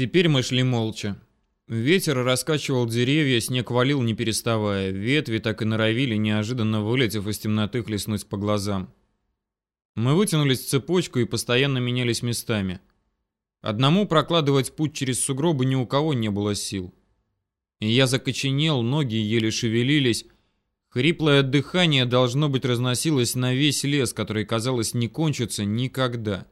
Теперь мы шли молча. Ветер раскачивал деревья, снег валил не переставая. Ветви так и норовили, неожиданно вылетев из темноты, хлестнуть по глазам. Мы вытянулись в цепочку и постоянно менялись местами. Одному прокладывать путь через сугробы ни у кого не было сил. И я закоченел, ноги еле шевелились. Хриплое дыхание, должно быть, разносилось на весь лес, который, казалось, не кончится никогда.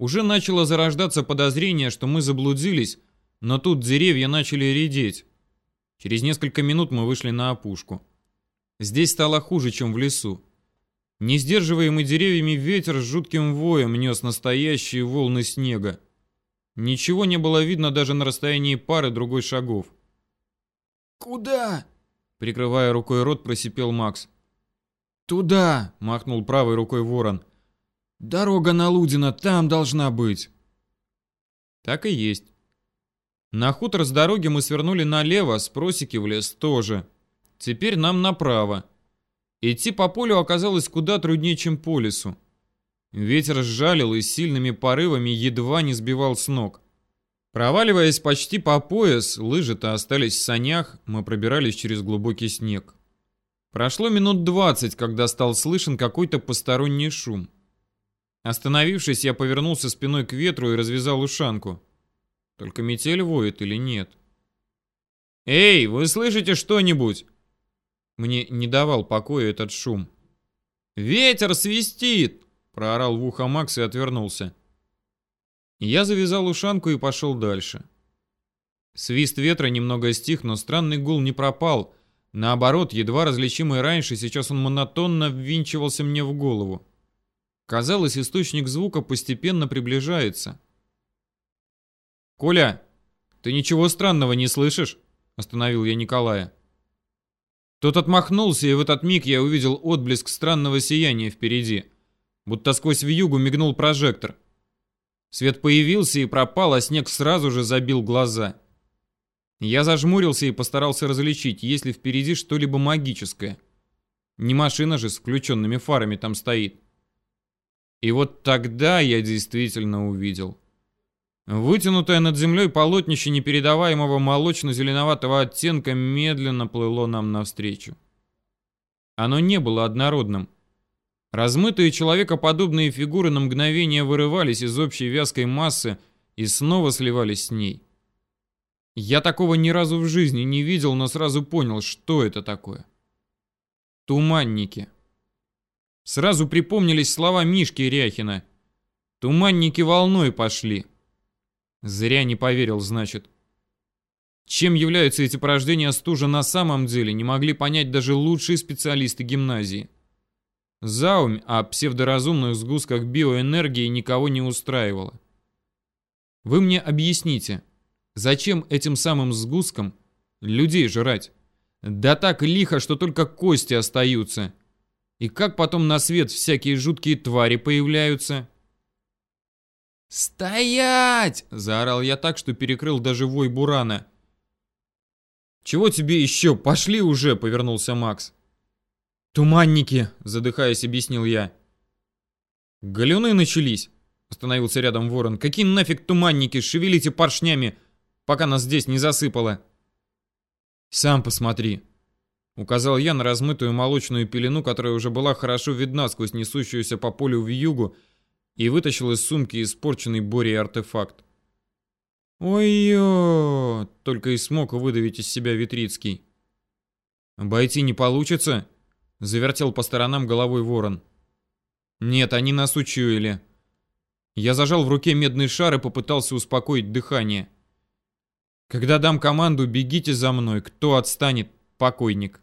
Уже начало зарождаться подозрение, что мы заблудились, но тут деревья начали редеть. Через несколько минут мы вышли на опушку. Здесь стало хуже, чем в лесу. Не сдерживаемый деревьями ветер с жутким воем нес настоящие волны снега. Ничего не было видно даже на расстоянии пары другой шагов. «Куда?» Прикрывая рукой рот, просипел Макс. «Туда!» — махнул правой рукой ворон. «Дорога на Лудина там должна быть!» Так и есть. На хутор с дороги мы свернули налево, с просеки в лес тоже. Теперь нам направо. Идти по полю оказалось куда труднее, чем по лесу. Ветер сжалил и сильными порывами едва не сбивал с ног. Проваливаясь почти по пояс, лыжи-то остались в санях, мы пробирались через глубокий снег. Прошло минут двадцать, когда стал слышен какой-то посторонний шум. Остановившись, я повернулся спиной к ветру и развязал ушанку. Только метель воет или нет? «Эй, вы слышите что-нибудь?» Мне не давал покоя этот шум. «Ветер свистит!» — проорал в ухо Макс и отвернулся. Я завязал ушанку и пошел дальше. Свист ветра немного стих, но странный гул не пропал. Наоборот, едва различимый раньше, сейчас он монотонно ввинчивался мне в голову. Казалось, источник звука постепенно приближается. «Коля, ты ничего странного не слышишь?» — остановил я Николая. Тот отмахнулся, и в этот миг я увидел отблеск странного сияния впереди. Будто сквозь вьюгу мигнул прожектор. Свет появился и пропал, а снег сразу же забил глаза. Я зажмурился и постарался различить, есть ли впереди что-либо магическое. Не машина же с включенными фарами там стоит. И вот тогда я действительно увидел. Вытянутое над землей полотнище непередаваемого молочно-зеленоватого оттенка медленно плыло нам навстречу. Оно не было однородным. Размытые человекоподобные фигуры на мгновение вырывались из общей вязкой массы и снова сливались с ней. Я такого ни разу в жизни не видел, но сразу понял, что это такое. Туманники. Сразу припомнились слова Мишки Ряхина. Туманники волной пошли. Зря не поверил, значит. Чем являются эти порождения стужа на самом деле, не могли понять даже лучшие специалисты гимназии. Заумь о псевдоразумных сгустках биоэнергии никого не устраивала. Вы мне объясните, зачем этим самым сгусткам людей жрать? Да так лихо, что только кости остаются. И как потом на свет всякие жуткие твари появляются? «Стоять!» — заорал я так, что перекрыл даже вой Бурана. «Чего тебе еще? Пошли уже!» — повернулся Макс. «Туманники!» — задыхаясь, объяснил я. «Галюны начались!» — остановился рядом ворон. «Какие нафиг туманники? Шевелите поршнями, пока нас здесь не засыпало!» «Сам посмотри!» — указал я на размытую молочную пелену, которая уже была хорошо видна сквозь несущуюся по полю в югу, и вытащил из сумки испорченный Борей артефакт. «Ой-ё!» — только и смог выдавить из себя Витрицкий. «Обойти не получится?» — завертел по сторонам головой ворон. «Нет, они нас учуяли». Я зажал в руке медный шар и попытался успокоить дыхание. «Когда дам команду, бегите за мной. Кто отстанет? Покойник».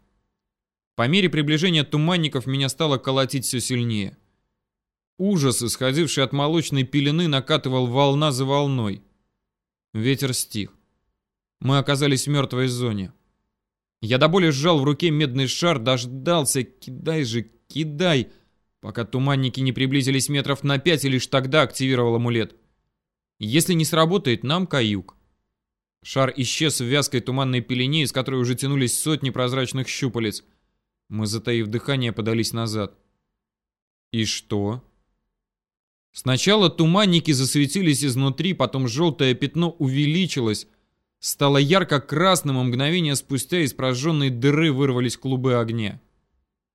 По мере приближения туманников меня стало колотить все сильнее. Ужас, исходивший от молочной пелены, накатывал волна за волной. Ветер стих. Мы оказались в мертвой зоне. Я до боли сжал в руке медный шар, дождался, кидай же, кидай, пока туманники не приблизились метров на пять, и лишь тогда активировал амулет. Если не сработает, нам каюк. Шар исчез в вязкой туманной пелене, из которой уже тянулись сотни прозрачных щупалец. Мы, затаив дыхание, подались назад. И что? Сначала туманники засветились изнутри, потом желтое пятно увеличилось, стало ярко-красным, а мгновение спустя из прожженной дыры вырвались клубы огня.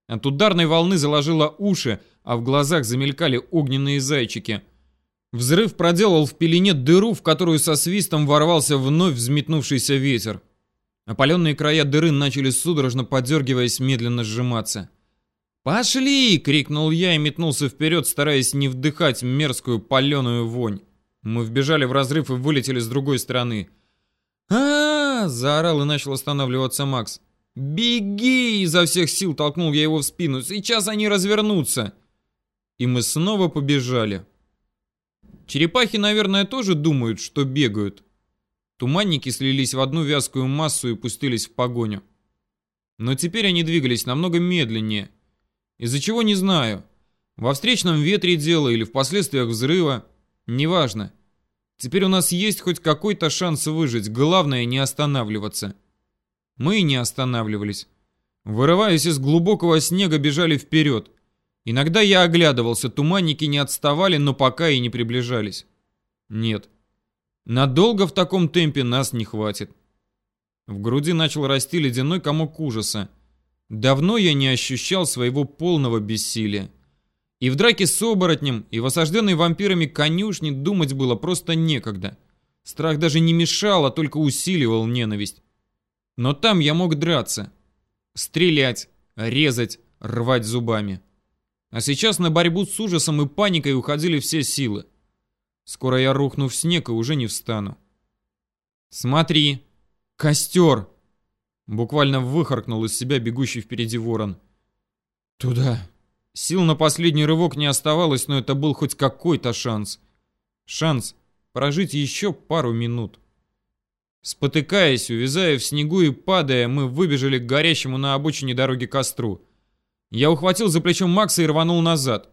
От ударной волны заложило уши, а в глазах замелькали огненные зайчики. Взрыв проделал в пелене дыру, в которую со свистом ворвался вновь взметнувшийся ветер. Опаленные края дыры начали судорожно подергиваясь медленно сжиматься. «Пошли!» — крикнул я и метнулся вперед, стараясь не вдыхать мерзкую паленую вонь. Мы вбежали в разрыв и вылетели с другой стороны. а, -а, -а заорал и начал останавливаться Макс. «Беги!» — изо всех сил толкнул я его в спину. «Сейчас они развернутся!» И мы снова побежали. Черепахи, наверное, тоже думают, что бегают. Туманники слились в одну вязкую массу и пустились в погоню. Но теперь они двигались намного медленнее. Из-за чего не знаю. Во встречном ветре дело или в последствиях взрыва. Неважно. Теперь у нас есть хоть какой-то шанс выжить. Главное не останавливаться. Мы и не останавливались. Вырываясь из глубокого снега, бежали вперед. Иногда я оглядывался, туманники не отставали, но пока и не приближались. Нет. Надолго в таком темпе нас не хватит. В груди начал расти ледяной комок ужаса. Давно я не ощущал своего полного бессилия. И в драке с оборотнем, и в осажденной вампирами конюшне думать было просто некогда. Страх даже не мешал, а только усиливал ненависть. Но там я мог драться. Стрелять, резать, рвать зубами. А сейчас на борьбу с ужасом и паникой уходили все силы. Скоро я рухну в снег и уже не встану. «Смотри! Костер!» Буквально выхаркнул из себя бегущий впереди ворон. «Туда!» Сил на последний рывок не оставалось, но это был хоть какой-то шанс. Шанс прожить еще пару минут. Спотыкаясь, увязая в снегу и падая, мы выбежали к горящему на обочине дороги костру. Я ухватил за плечом Макса и рванул назад.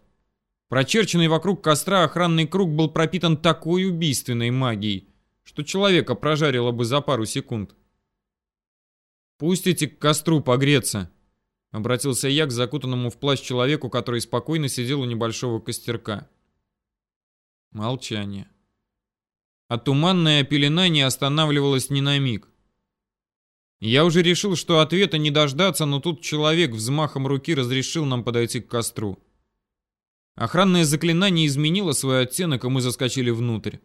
Прочерченный вокруг костра охранный круг был пропитан такой убийственной магией, что человека прожарило бы за пару секунд. «Пустите к костру погреться», — обратился я к закутанному в плащ человеку, который спокойно сидел у небольшого костерка. Молчание. А туманная пелена не останавливалась ни на миг. Я уже решил, что ответа не дождаться, но тут человек взмахом руки разрешил нам подойти к костру. Охранное заклинание изменило свой оттенок, и мы заскочили внутрь.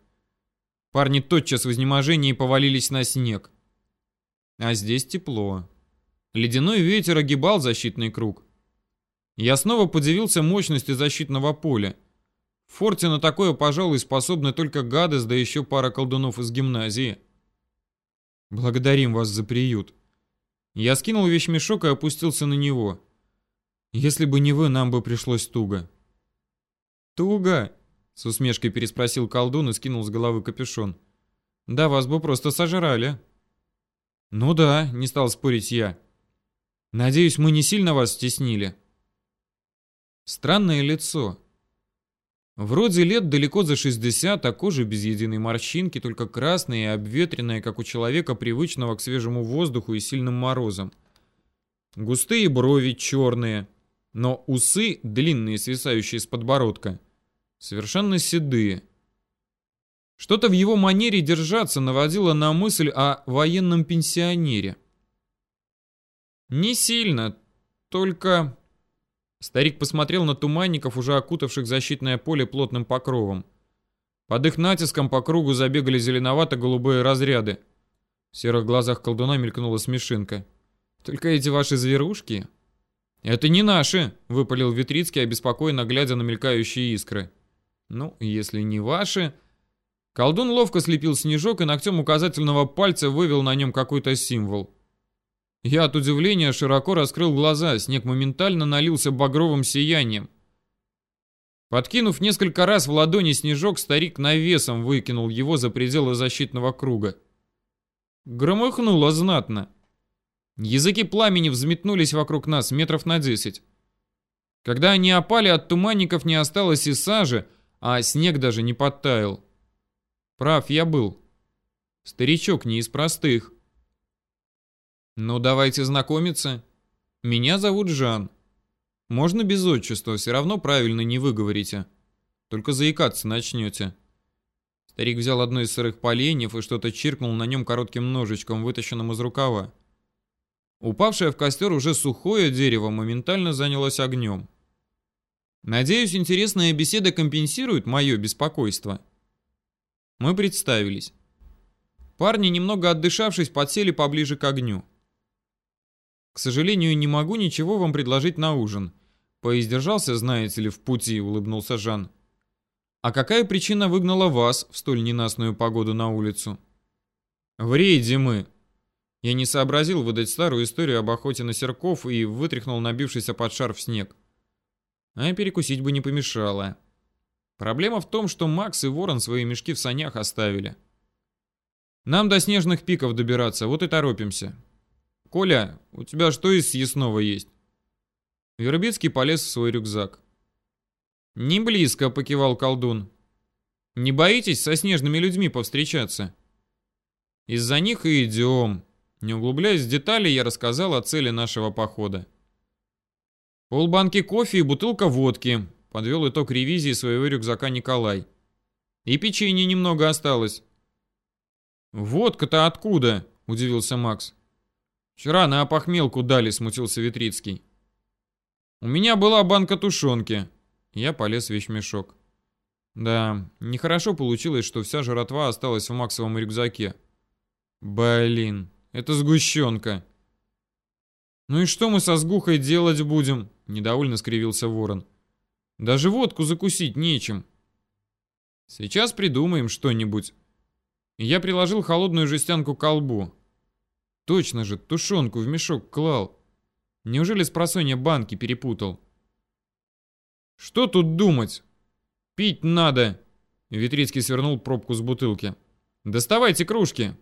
Парни тотчас в изнеможении повалились на снег. А здесь тепло. Ледяной ветер огибал защитный круг. Я снова подивился мощности защитного поля. В форте на такое, пожалуй, способны только Гадес, да еще пара колдунов из гимназии. Благодарим вас за приют. Я скинул вещмешок и опустился на него. Если бы не вы, нам бы пришлось туго. Туго? С усмешкой переспросил колдун и скинул с головы капюшон. Да вас бы просто сожрали. Ну да, не стал спорить я. Надеюсь, мы не сильно вас стеснили. Странное лицо. Вроде лет далеко за 60, а кожа без единой морщинки, только красная и обветренная, как у человека, привычного к свежему воздуху и сильным морозам. Густые брови черные, но усы, длинные, свисающие с подбородка, совершенно седые. Что-то в его манере держаться наводило на мысль о военном пенсионере. Не сильно, только Старик посмотрел на туманников, уже окутавших защитное поле плотным покровом. Под их натиском по кругу забегали зеленовато-голубые разряды. В серых глазах колдуна мелькнула смешинка. «Только эти ваши зверушки?» «Это не наши», — выпалил Витрицкий, обеспокоенно глядя на мелькающие искры. «Ну, если не ваши...» Колдун ловко слепил снежок и ногтем указательного пальца вывел на нем какой-то символ. Я от удивления широко раскрыл глаза, снег моментально налился багровым сиянием. Подкинув несколько раз в ладони снежок, старик навесом выкинул его за пределы защитного круга. Громыхнуло знатно. Языки пламени взметнулись вокруг нас метров на десять. Когда они опали, от туманников не осталось и сажи, а снег даже не подтаял. Прав я был. Старичок не из простых. «Ну, давайте знакомиться. Меня зовут Жан. Можно без отчества, все равно правильно не выговорите». Только заикаться начнете. Старик взял одно из сырых поленьев и что-то чиркнул на нем коротким ножичком, вытащенным из рукава. Упавшее в костер уже сухое дерево моментально занялось огнем. Надеюсь, интересная беседа компенсирует мое беспокойство. Мы представились. Парни, немного отдышавшись, подсели поближе к огню. К сожалению, не могу ничего вам предложить на ужин. Поиздержался, знаете ли, в пути, улыбнулся Жан. А какая причина выгнала вас в столь ненастную погоду на улицу? В рейде мы. Я не сообразил выдать старую историю об охоте на серков и вытряхнул набившийся под шар в снег. А перекусить бы не помешало. Проблема в том, что Макс и Ворон свои мешки в санях оставили. Нам до снежных пиков добираться, вот и торопимся. Коля, у тебя что из съестного есть? Вербицкий полез в свой рюкзак. «Не близко», — покивал колдун. «Не боитесь со снежными людьми повстречаться?» «Из-за них и идем». Не углубляясь в детали, я рассказал о цели нашего похода. Полбанки кофе и бутылка водки. Подвел итог ревизии своего рюкзака Николай. И печенье немного осталось. «Водка-то откуда?» – удивился Макс. «Вчера на опохмелку дали», – смутился Витрицкий. «У меня была банка тушенки. Я полез в вещмешок. Да, нехорошо получилось, что вся жратва осталась в Максовом рюкзаке. Блин, это сгущенка. Ну и что мы со сгухой делать будем? Недовольно скривился ворон. Даже водку закусить нечем. Сейчас придумаем что-нибудь. Я приложил холодную жестянку к колбу. Точно же, тушенку в мешок клал. Неужели с просонья банки перепутал? Что тут думать? Пить надо. Витрицкий свернул пробку с бутылки. Доставайте кружки.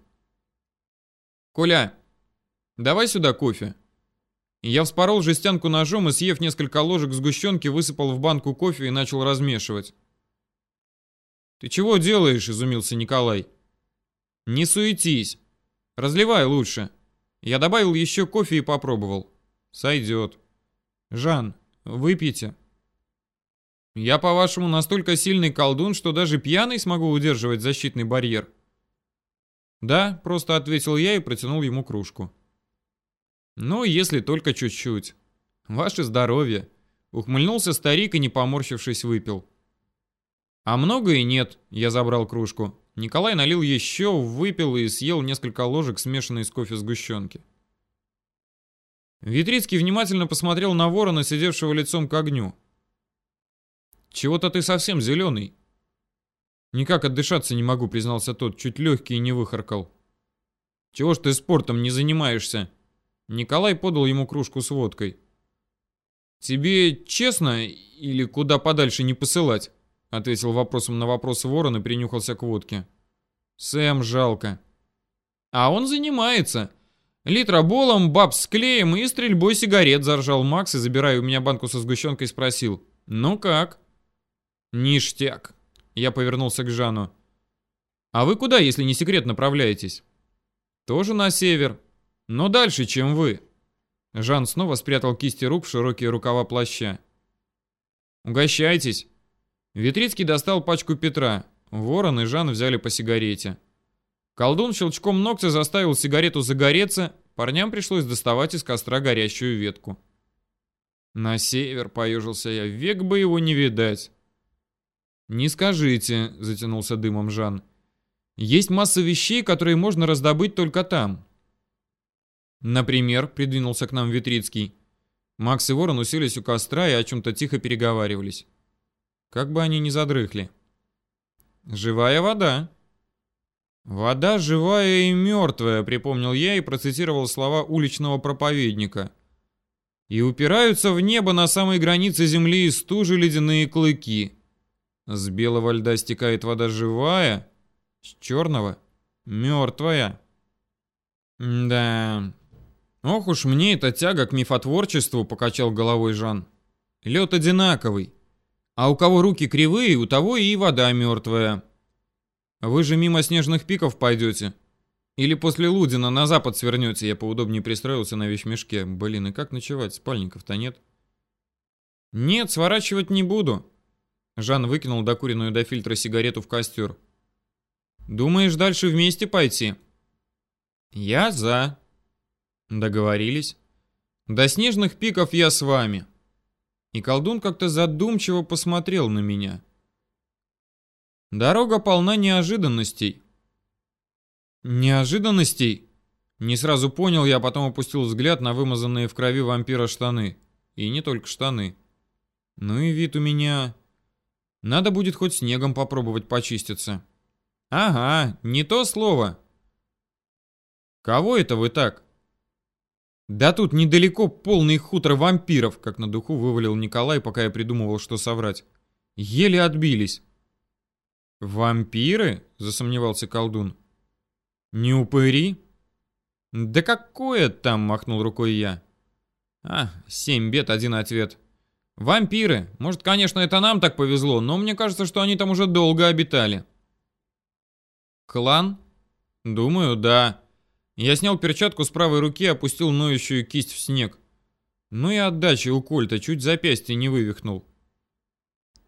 Коля, давай сюда кофе. Я вспорол жестянку ножом и, съев несколько ложек сгущенки, высыпал в банку кофе и начал размешивать. «Ты чего делаешь?» – изумился Николай. «Не суетись. Разливай лучше. Я добавил еще кофе и попробовал. Сойдет. Жан, выпейте». Я, по-вашему, настолько сильный колдун, что даже пьяный смогу удерживать защитный барьер? Да, просто ответил я и протянул ему кружку. Ну, если только чуть-чуть. Ваше здоровье. Ухмыльнулся старик и, не поморщившись, выпил. А много и нет, я забрал кружку. Николай налил еще, выпил и съел несколько ложек смешанной с кофе сгущенки. Витрицкий внимательно посмотрел на ворона, сидевшего лицом к огню. Чего-то ты совсем зеленый. Никак отдышаться не могу, признался тот, чуть легкий не выхаркал. Чего ж ты спортом не занимаешься? Николай подал ему кружку с водкой. Тебе честно или куда подальше не посылать? Ответил вопросом на вопрос ворон и принюхался к водке. Сэм жалко. А он занимается. Литроболом, баб с клеем и стрельбой сигарет, заржал Макс и, забирая у меня банку со сгущенкой, спросил. Ну как? «Ништяк!» Я повернулся к Жану. «А вы куда, если не секрет, направляетесь?» «Тоже на север, но дальше, чем вы». Жан снова спрятал кисти рук в широкие рукава плаща. «Угощайтесь!» Витрицкий достал пачку Петра. Ворон и Жан взяли по сигарете. Колдун щелчком ногтя заставил сигарету загореться, парням пришлось доставать из костра горящую ветку. «На север», — поежился я, — «век бы его не видать». «Не скажите», — затянулся дымом Жан. «Есть масса вещей, которые можно раздобыть только там». «Например», — придвинулся к нам Витрицкий. Макс и Ворон уселись у костра и о чем-то тихо переговаривались. Как бы они ни задрыхли. «Живая вода». «Вода живая и мертвая», — припомнил я и процитировал слова уличного проповедника. «И упираются в небо на самой границе земли и стужи ледяные клыки». С белого льда стекает вода живая, с черного — мертвая. да. Ох уж мне эта тяга к мифотворчеству, покачал головой Жан. Лед одинаковый. А у кого руки кривые, у того и вода мертвая. Вы же мимо снежных пиков пойдете. Или после Лудина на запад свернете, я поудобнее пристроился на вещмешке. Блин, и как ночевать, спальников-то нет. Нет, сворачивать не буду. Жан выкинул докуренную до фильтра сигарету в костер. «Думаешь, дальше вместе пойти?» «Я за». «Договорились. До снежных пиков я с вами». И колдун как-то задумчиво посмотрел на меня. Дорога полна неожиданностей. Неожиданностей? Не сразу понял я, потом опустил взгляд на вымазанные в крови вампира штаны. И не только штаны. Ну и вид у меня... Надо будет хоть снегом попробовать почиститься. Ага, не то слово. Кого это вы так? Да тут недалеко полный хутор вампиров, как на духу вывалил Николай, пока я придумывал, что соврать. Еле отбились. Вампиры? Засомневался колдун. Не упыри? Да какое там, махнул рукой я. А, семь бед, один ответ. Вампиры. Может, конечно, это нам так повезло, но мне кажется, что они там уже долго обитали. Клан? Думаю, да. Я снял перчатку с правой руки опустил ноющую кисть в снег. Ну и отдача у Кольта чуть запястье не вывихнул.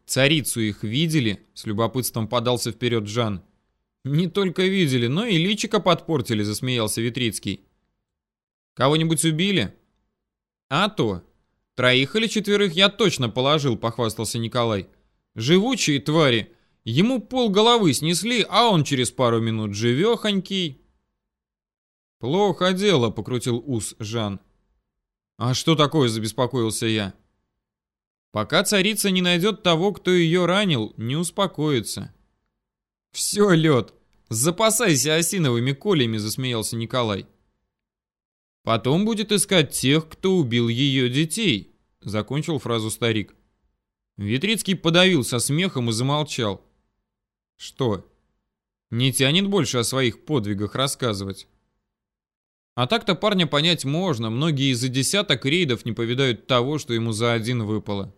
Царицу их видели? С любопытством подался вперед Жан. Не только видели, но и личика подпортили, засмеялся Витрицкий. Кого-нибудь убили? А то. Троих или четверых я точно положил, похвастался Николай. Живучие твари. Ему пол головы снесли, а он через пару минут живехонький. Плохо дело, покрутил ус Жан. А что такое, забеспокоился я. Пока царица не найдет того, кто ее ранил, не успокоится. Все, лед. Запасайся осиновыми колями, засмеялся Николай. Потом будет искать тех, кто убил ее детей, закончил фразу старик. Витрицкий подавился смехом и замолчал. Что? Не тянет больше о своих подвигах рассказывать. А так-то парня понять можно, многие из-за десяток рейдов не повидают того, что ему за один выпало.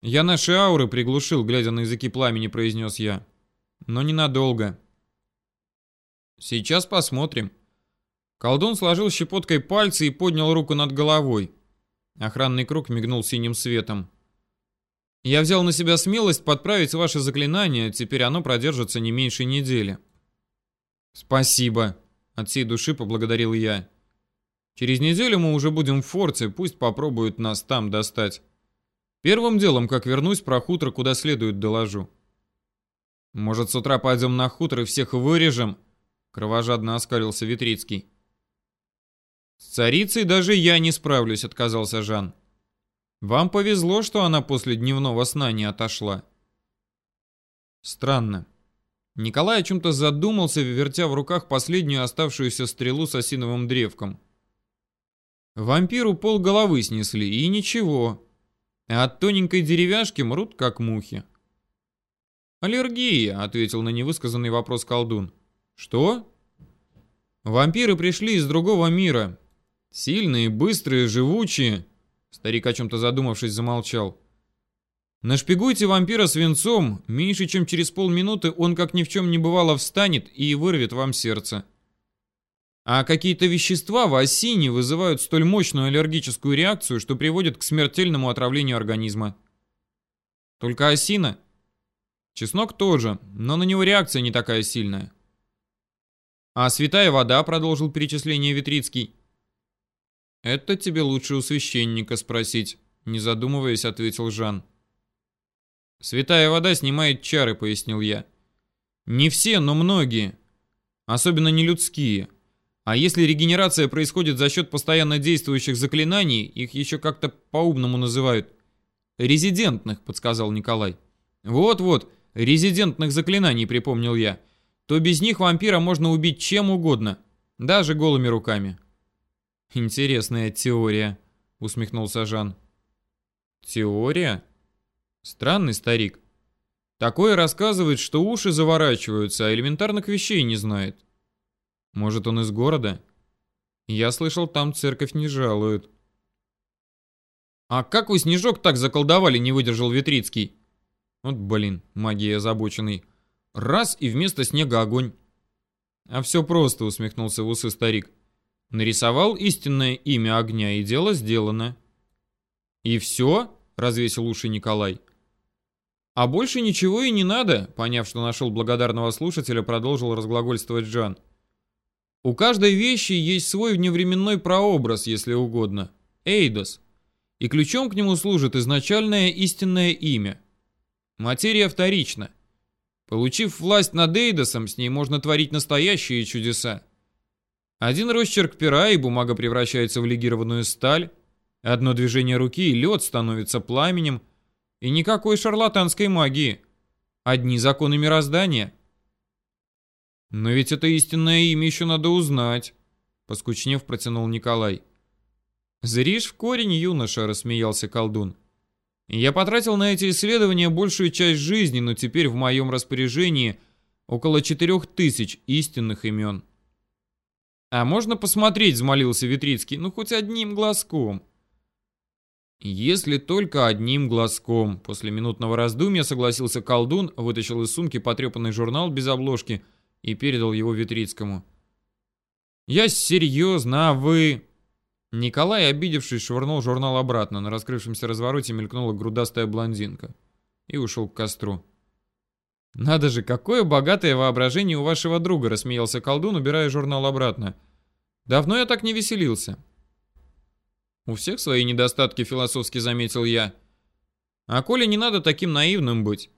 «Я наши ауры приглушил», — глядя на языки пламени, произнес я. «Но ненадолго». «Сейчас посмотрим», Колдун сложил щепоткой пальцы и поднял руку над головой. Охранный круг мигнул синим светом. Я взял на себя смелость подправить ваше заклинание, теперь оно продержится не меньше недели. Спасибо, от всей души поблагодарил я. Через неделю мы уже будем в форте, пусть попробуют нас там достать. Первым делом, как вернусь, про хутор куда следует доложу. Может, с утра пойдем на хутор и всех вырежем? Кровожадно оскалился Витрицкий. «С царицей даже я не справлюсь», — отказался Жан. «Вам повезло, что она после дневного сна не отошла». Странно. Николай о чем-то задумался, вертя в руках последнюю оставшуюся стрелу с осиновым древком. Вампиру пол головы снесли, и ничего. А от тоненькой деревяшки мрут, как мухи. «Аллергия», — ответил на невысказанный вопрос колдун. «Что?» «Вампиры пришли из другого мира. Сильные, быстрые, живучие. Старик о чем-то задумавшись замолчал. Нашпигуйте вампира свинцом, меньше чем через полминуты он как ни в чем не бывало встанет и вырвет вам сердце. А какие-то вещества в осине вызывают столь мощную аллергическую реакцию, что приводит к смертельному отравлению организма. Только осина? Чеснок тоже, но на него реакция не такая сильная. А святая вода, продолжил перечисление Витрицкий, «Это тебе лучше у священника спросить», — не задумываясь, ответил Жан. «Святая вода снимает чары», — пояснил я. «Не все, но многие. Особенно не людские. А если регенерация происходит за счет постоянно действующих заклинаний, их еще как-то по-умному называют. «Резидентных», — подсказал Николай. «Вот-вот, резидентных заклинаний», — припомнил я. «То без них вампира можно убить чем угодно, даже голыми руками». Интересная теория, усмехнулся Жан. Теория? Странный старик. Такое рассказывает, что уши заворачиваются, а элементарных вещей не знает. Может, он из города? Я слышал, там церковь не жалуют. А как вы снежок так заколдовали, не выдержал Витрицкий? Вот, блин, магия озабоченный. Раз и вместо снега огонь. А все просто, усмехнулся в усы старик. Нарисовал истинное имя огня, и дело сделано. «И все?» — развесил уши Николай. А больше ничего и не надо, поняв, что нашел благодарного слушателя, продолжил разглагольствовать Жан. У каждой вещи есть свой вневременной прообраз, если угодно. Эйдос. И ключом к нему служит изначальное истинное имя. Материя вторична. Получив власть над Эйдосом, с ней можно творить настоящие чудеса. Один росчерк пера, и бумага превращается в легированную сталь. Одно движение руки, и лед становится пламенем. И никакой шарлатанской магии. Одни законы мироздания. Но ведь это истинное имя еще надо узнать, поскучнев протянул Николай. Зришь в корень, юноша, рассмеялся колдун. Я потратил на эти исследования большую часть жизни, но теперь в моем распоряжении около четырех тысяч истинных имен. «А можно посмотреть?» — взмолился Витрицкий. «Ну, хоть одним глазком». «Если только одним глазком», — после минутного раздумья согласился колдун, вытащил из сумки потрепанный журнал без обложки и передал его Витрицкому. «Я серьезно, а вы...» Николай, обидевшись, швырнул журнал обратно. На раскрывшемся развороте мелькнула грудастая блондинка. И ушел к костру. «Надо же, какое богатое воображение у вашего друга!» — рассмеялся колдун, убирая журнал обратно. «Давно я так не веселился». «У всех свои недостатки», — философски заметил я. «А коли не надо таким наивным быть,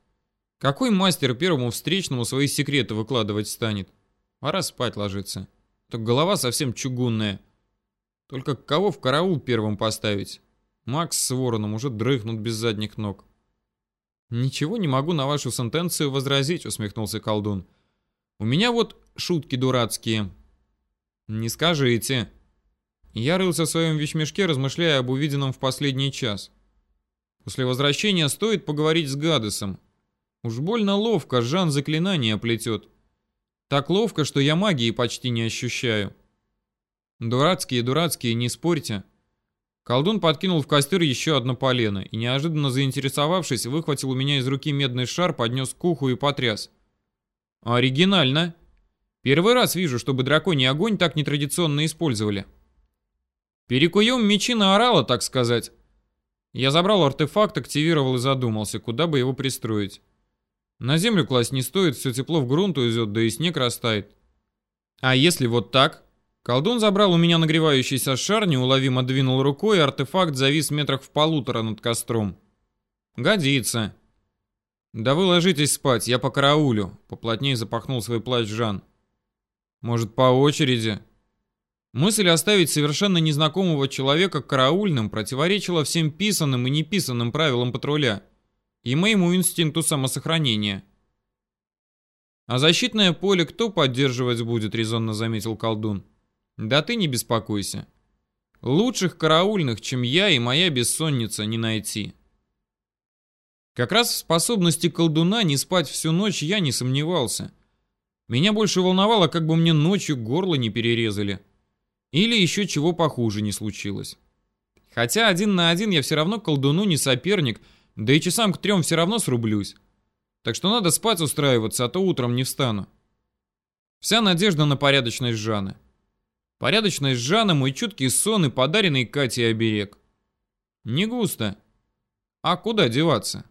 какой мастер первому встречному свои секреты выкладывать станет? Пора спать ложиться. Так голова совсем чугунная. Только кого в караул первым поставить? Макс с Вороном уже дрыхнут без задних ног». «Ничего не могу на вашу сентенцию возразить», — усмехнулся колдун. «У меня вот шутки дурацкие». «Не скажите». Я рылся в своем вещмешке, размышляя об увиденном в последний час. После возвращения стоит поговорить с Гадесом. Уж больно ловко Жан заклинание плетет. Так ловко, что я магии почти не ощущаю. Дурацкие, дурацкие, не спорьте. Колдун подкинул в костер еще одно полено и, неожиданно заинтересовавшись, выхватил у меня из руки медный шар, поднес к уху и потряс. «Оригинально. Первый раз вижу, чтобы драконий огонь так нетрадиционно использовали. Перекуем мечи на орала, так сказать». Я забрал артефакт, активировал и задумался, куда бы его пристроить. На землю класть не стоит, все тепло в грунт уйдет, да и снег растает. А если вот так? Колдун забрал у меня нагревающийся шар, неуловимо двинул рукой, и артефакт завис метрах в полутора над костром. «Годится». «Да вы ложитесь спать, я по караулю», — поплотнее запахнул свой плащ Жан. «Может, по очереди?» Мысль оставить совершенно незнакомого человека караульным противоречила всем писанным и неписанным правилам патруля и моему инстинкту самосохранения. «А защитное поле кто поддерживать будет?» — резонно заметил колдун. Да ты не беспокойся. Лучших караульных, чем я и моя бессонница, не найти. Как раз в способности колдуна не спать всю ночь я не сомневался. Меня больше волновало, как бы мне ночью горло не перерезали. Или еще чего похуже не случилось. Хотя один на один я все равно колдуну не соперник, да и часам к трем все равно срублюсь. Так что надо спать устраиваться, а то утром не встану. Вся надежда на порядочность Жаны. Порядочность Жана, мой чуткий сон и подаренный Кате оберег. Не густо. А куда деваться?